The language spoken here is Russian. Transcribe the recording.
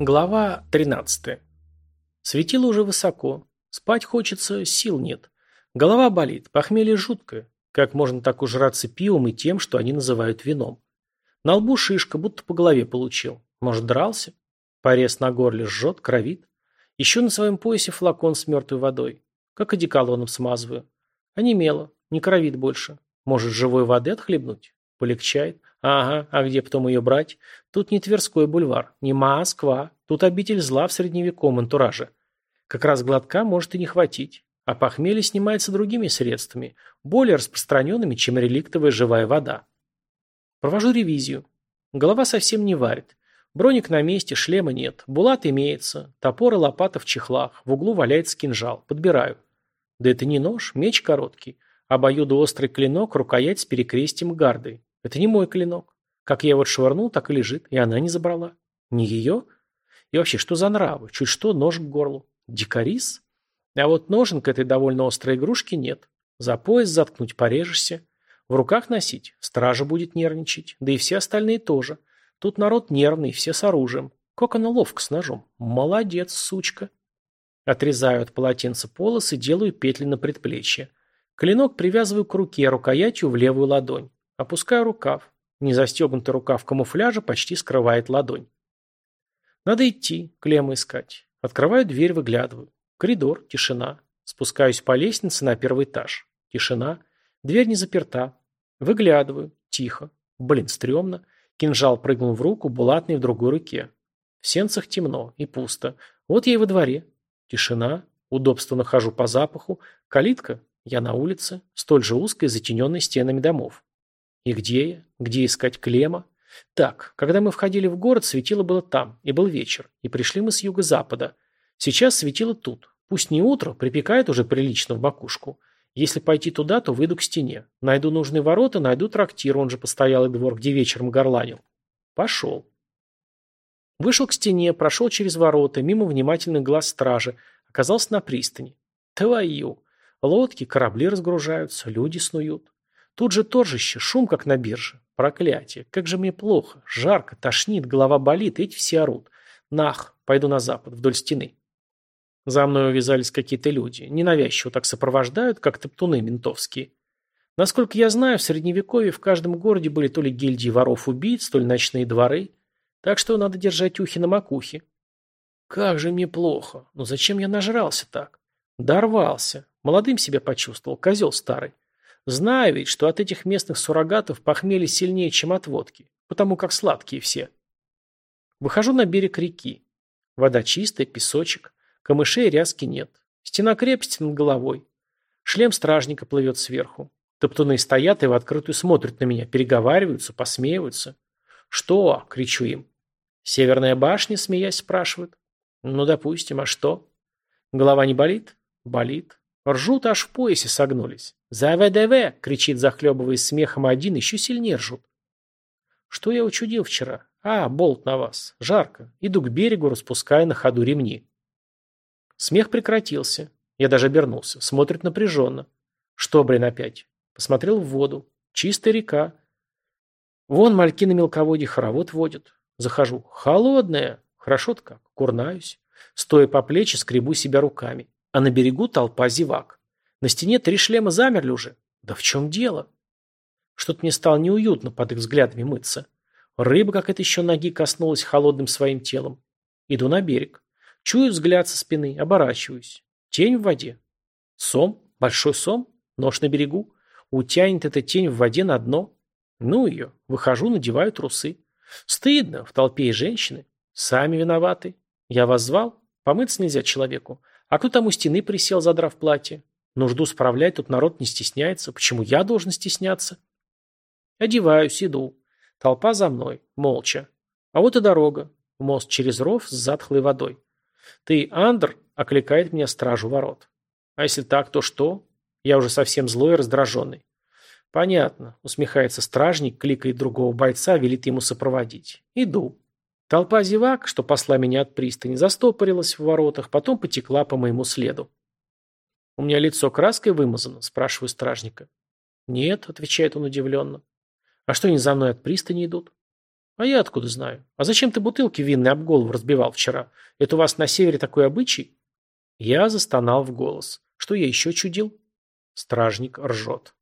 Глава 13. Светило уже высоко. Спать хочется, сил нет. Голова болит, похмелье жуткое. Как можно так ужраться пивом и тем, что они называют вином? На лбу шишка, будто по голове получил. Может, дрался? Порез на горле жжет, кровит. Еще на своем поясе флакон с мертвой водой. Как одеколоном смазываю. Онемело, не кровит больше. Может, живой воды отхлебнуть? Полегчает. Ага, а где потом ее брать? Тут не Тверской бульвар, не Москва. Тут обитель зла в средневековом антураже. Как раз глотка может и не хватить. А похмелье снимается другими средствами, более распространенными, чем реликтовая живая вода. Провожу ревизию. Голова совсем не варит. Броник на месте, шлема нет. Булат имеется. Топор и лопата в чехлах. В углу валяется кинжал. Подбираю. Да это не нож, меч короткий. Обоюдоострый клинок, рукоять с перекрестием гардой. Это не мой клинок. Как я его швырнул, так и лежит. И она не забрала. Не ее? И вообще, что за нравы? Чуть что, нож к горлу. Дикарис? А вот ножен к этой довольно острой игрушке нет. За пояс заткнуть порежешься. В руках носить. Стража будет нервничать. Да и все остальные тоже. Тут народ нервный, все с оружием. Как она ловко с ножом. Молодец, сучка. Отрезаю от полотенца полосы, делаю петли на предплечье. Клинок привязываю к руке, рукоятью в левую ладонь. Опускаю рукав. Незастегнутый рукав камуфляжа почти скрывает ладонь. Надо идти, клеммы искать. Открываю дверь, выглядываю. Коридор, тишина. Спускаюсь по лестнице на первый этаж. Тишина. Дверь не заперта. Выглядываю. Тихо. Блин, стрёмно. Кинжал прыгнул в руку, булатный в другой руке. В сенцах темно и пусто. Вот я и во дворе. Тишина. Удобство нахожу по запаху. Калитка. Я на улице. Столь же узкой, затененной стенами домов. И где я? Где искать Клема? Так, когда мы входили в город, светило было там, и был вечер, и пришли мы с юго-запада. Сейчас светило тут. Пусть не утро, припекает уже прилично в макушку. Если пойти туда, то выйду к стене. Найду нужные ворота, найду трактир, он же постоялый двор, где вечером горланил. Пошел. Вышел к стене, прошел через ворота, мимо внимательных глаз стражи, оказался на пристани. Твою! Лодки, корабли разгружаются, люди снуют. Тут же торжище, шум, как на бирже. Проклятие. Как же мне плохо. Жарко, тошнит, голова болит, эти все орут. Нах, пойду на запад, вдоль стены. За мной увязались какие-то люди. Ненавязчиво так сопровождают, как топтуны ментовские. Насколько я знаю, в Средневековье в каждом городе были то ли гильдии воров-убийц, то ли ночные дворы. Так что надо держать ухи на макухе. Как же мне плохо. Ну зачем я нажрался так? Дорвался. Молодым себя почувствовал, козел старый. Знаю ведь, что от этих местных суррогатов похмелье сильнее, чем от водки, потому как сладкие все. Выхожу на берег реки. Вода чистая, песочек. Камышей ряски нет. Стена крепости над головой. Шлем стражника плывет сверху. Топтуны стоят и в открытую смотрят на меня, переговариваются, посмеиваются. «Что?» — кричу им. «Северная башня?» — смеясь спрашивают. «Ну, допустим, а что?» «Голова не болит?» «Болит. Ржут, аж в поясе согнулись. «За ВДВ!» — кричит, захлебываясь смехом один, еще сильнее ржут. Что я учудил вчера? А, болт на вас. Жарко. Иду к берегу, распуская на ходу ремни. Смех прекратился. Я даже обернулся. Смотрит напряженно. Что, блин, опять? Посмотрел в воду. Чистая река. Вон мальки на мелководье хоровод водят. Захожу. Холодная. Хорошо-то как. Курнаюсь. Стоя по плечи, скребу себя руками. А на берегу толпа зевак. На стене три шлема замерли уже. Да в чем дело? Что-то мне стало неуютно под их взглядами мыться. Рыба, как это еще ноги, коснулась холодным своим телом. Иду на берег. Чую взгляд со спины, оборачиваюсь. Тень в воде. Сом? Большой сом? Нож на берегу? Утянет эта тень в воде на дно? Ну ее. Выхожу, надеваю трусы. Стыдно, в толпе и женщины. Сами виноваты. Я вас звал? Помыться нельзя человеку. А кто там у стены присел, задрав платье? Нужду справлять тут народ не стесняется. Почему я должен стесняться? Одеваюсь, иду. Толпа за мной, молча. А вот и дорога. Мост через ров с затхлой водой. Ты, Андр, окликает меня стражу ворот. А если так, то что? Я уже совсем злой и раздраженный. Понятно, усмехается стражник, кликает другого бойца, велит ему сопроводить. Иду. Толпа зевак, что посла меня от пристани, застопорилась в воротах, потом потекла по моему следу. «У меня лицо краской вымазано?» – спрашиваю стражника. «Нет», – отвечает он удивленно. «А что они за мной от пристани идут?» А я откуда знаю? А зачем ты бутылки винные об голову разбивал вчера? Это у вас на севере такой обычай? Я застонал в голос. Что я еще чудил? Стражник ржет.